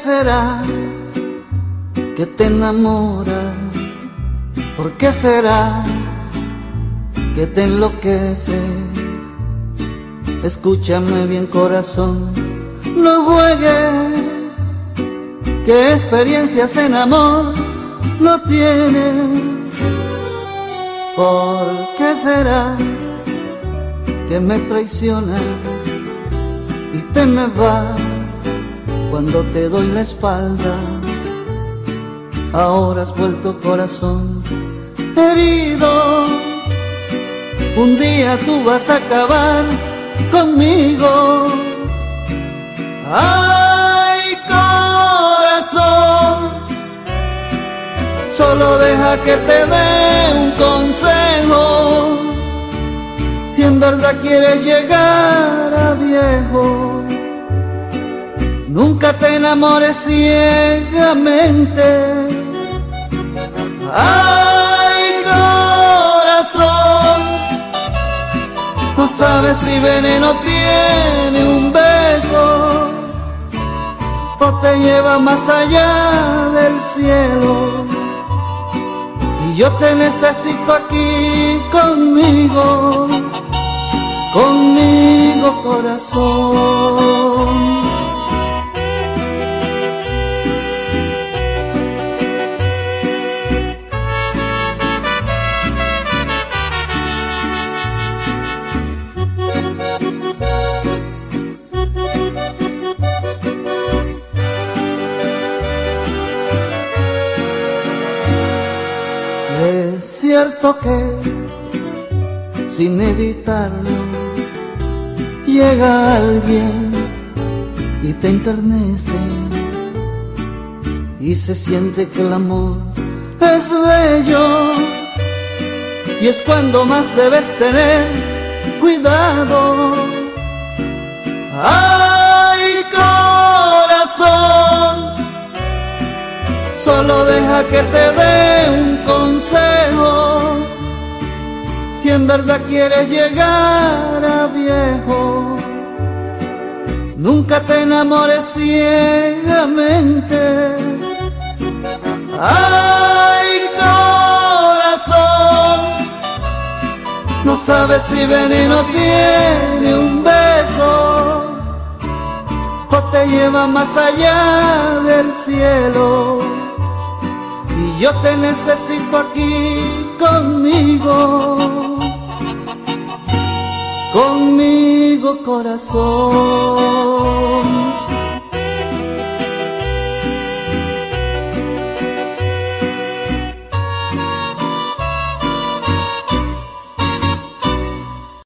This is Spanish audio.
será que te enamoras? ¿Por qué será que te enloqueces? Escúchame bien corazón, no juegues, que experiencias en amor no tienes. ¿Por qué será que me traicionas y te me vas cuando te doy la espalda? Ahora has vuelto corazón herido. Un día tú vas a acabar conmigo. Ay, corazón, solo deja que te dé un consejo. Si en verdad quieres llegar a viejo, nunca te enamores ciegamente. Ay, corazón, no sabes si veneno tiene un beso o te lleva más allá del cielo. Y yo te necesito aquí conmigo, Es cierto que sin evitarlo llega alguien y te enternece y se siente que el amor es bello y es cuando más debes tener cuidado. Ay, solo deja que te dé un consejo. Si en verdad quieres llegar a viejo, nunca te enamores ciegamente. Ay, corazón, no sabes si veneno tiene un beso o te lleva más allá del cielo. Yo te necesito aquí conmigo, conmigo corazón.